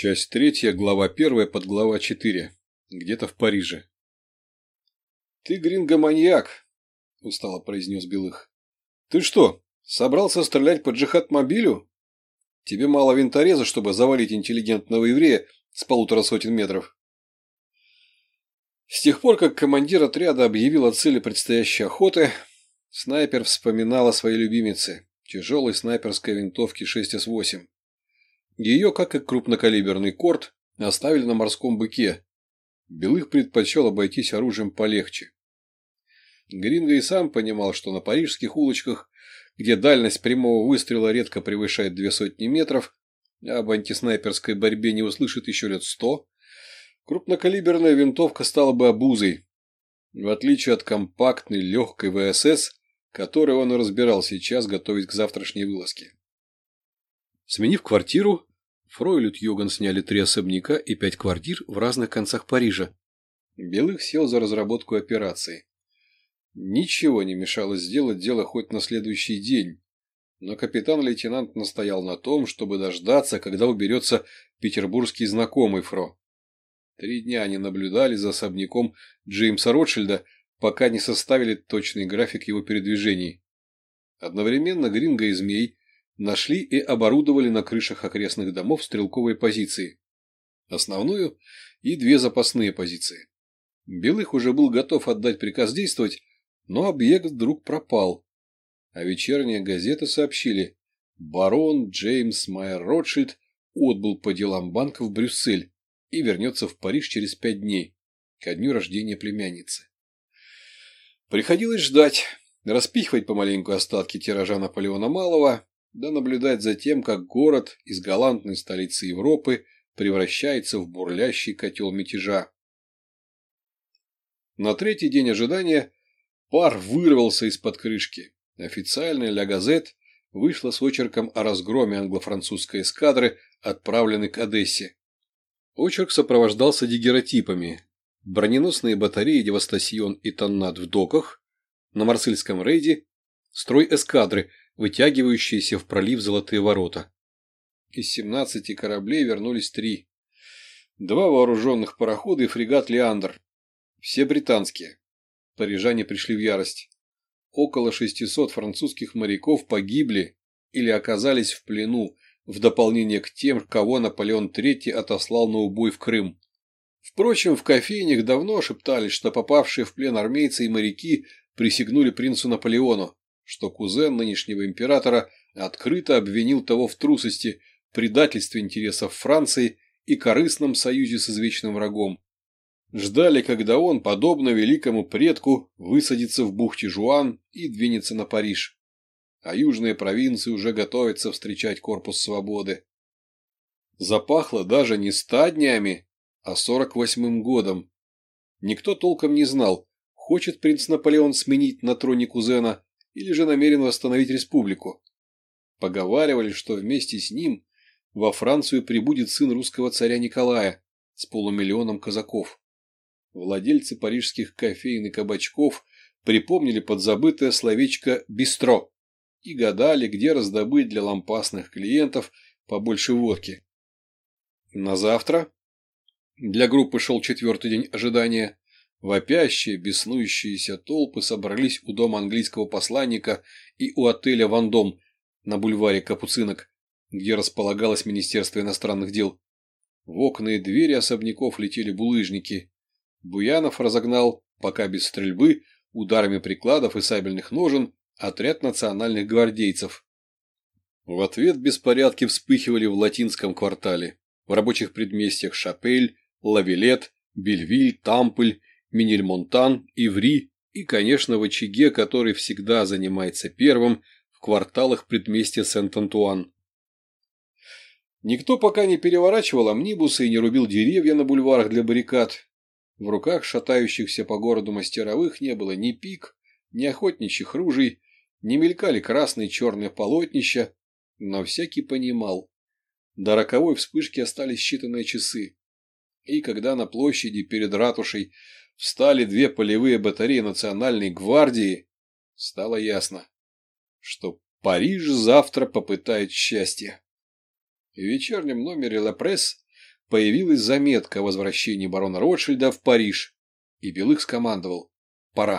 Часть третья, глава первая, подглава четыре. Где-то в Париже. «Ты, гринго-маньяк!» – устало произнес Белых. «Ты что, собрался стрелять по джихад-мобилю? Тебе мало винтореза, чтобы завалить интеллигентного еврея с полутора сотен метров». С тех пор, как командир отряда объявил о цели предстоящей охоты, снайпер вспоминал о своей любимице – тяжелой снайперской винтовке 6С8. Ее, как и крупнокалиберный корт, оставили на морском быке. Белых предпочел обойтись оружием полегче. Гринго и сам понимал, что на парижских улочках, где дальность прямого выстрела редко превышает две сотни метров, а об антиснайперской борьбе не услышит еще лет сто, крупнокалиберная винтовка стала бы обузой, в отличие от компактной легкой ВСС, которую он разбирал сейчас, готовясь к завтрашней вылазке. Сменив квартиру, Фрой и Йоган сняли три особняка и пять квартир в разных концах Парижа. Белых сел за разработку операции. Ничего не мешало сделать дело хоть на следующий день, но капитан-лейтенант настоял на том, чтобы дождаться, когда уберется петербургский знакомый Фро. Три дня они наблюдали за особняком Джеймса Ротшильда, пока не составили точный график его передвижений. Одновременно Гринго и Змей нашли и оборудовали на крышах окрестных домов стрелковые позиции. Основную и две запасные позиции. Белых уже был готов отдать приказ действовать, но объект вдруг пропал. А вечерние газеты сообщили, барон Джеймс Майер Ротшильд отбыл по делам банка в Брюссель и вернется в Париж через пять дней, ко дню рождения племянницы. Приходилось ждать, распихивать помаленьку остатки тиража Наполеона Малого да наблюдать за тем, как город из галантной столицы Европы превращается в бурлящий котел мятежа. На третий день ожидания пар вырвался из-под крышки. Официальная «Ля Газет» вышла с очерком о разгроме англо-французской эскадры, отправленной к Одессе. Очерк сопровождался дигеротипами. Броненосные батареи «Девастасьон» и «Тоннад» в доках, на Марсельском рейде, строй эскадры – вытягивающиеся в пролив Золотые ворота. Из 17 кораблей вернулись три. Два вооруженных парохода и фрегат «Леандр». Все британские. Парижане пришли в ярость. Около 600 французских моряков погибли или оказались в плену, в дополнение к тем, кого Наполеон III отослал на убой в Крым. Впрочем, в кофейнях давно шептались, что попавшие в плен армейцы и моряки присягнули принцу Наполеону, что кузен нынешнего императора открыто обвинил того в трусости, предательстве интересов Франции и корыстном союзе с извечным врагом. Ждали, когда он, подобно великому предку, высадится в бухте Жуан и двинется на Париж. А южные провинции уже готовятся встречать корпус свободы. Запахло даже не ста днями, а сорок восьмым годом. Никто толком не знал, хочет принц Наполеон сменить на троне кузена или же намерен восстановить республику. Поговаривали, что вместе с ним во Францию прибудет сын русского царя Николая с полумиллионом казаков. Владельцы парижских кофеин и кабачков припомнили подзабытое словечко «бистро» и гадали, где раздобыть для лампасных клиентов побольше водки. На завтра для группы шел четвертый день ожидания. Вопящие, беснующиеся толпы собрались у дома английского посланника и у отеля «Вандом» на бульваре Капуцинок, где располагалось Министерство иностранных дел. В окна и двери особняков летели булыжники. Буянов разогнал, пока без стрельбы, ударами прикладов и сабельных ножен, отряд национальных гвардейцев. В ответ беспорядки вспыхивали в латинском квартале, в рабочих предместьях Шапель, Лавилет, Бельвиль, Тампль Минельмонтан, Иври и, конечно, в очаге, который всегда занимается первым в кварталах предместья Сент-Антуан. Никто пока не переворачивал амнибусы и не рубил деревья на бульварах для баррикад. В руках шатающихся по городу мастеровых не было ни пик, ни охотничьих ружей, не мелькали красные и черные полотнища, но всякий понимал. До роковой вспышки остались считанные часы. И когда на площади перед ратушей встали две полевые батареи Национальной гвардии, стало ясно, что Париж завтра попытает счастье. В вечернем номере «Ла Пресс» появилась заметка о возвращении барона Ротшильда в Париж, и Белых скомандовал «Пора».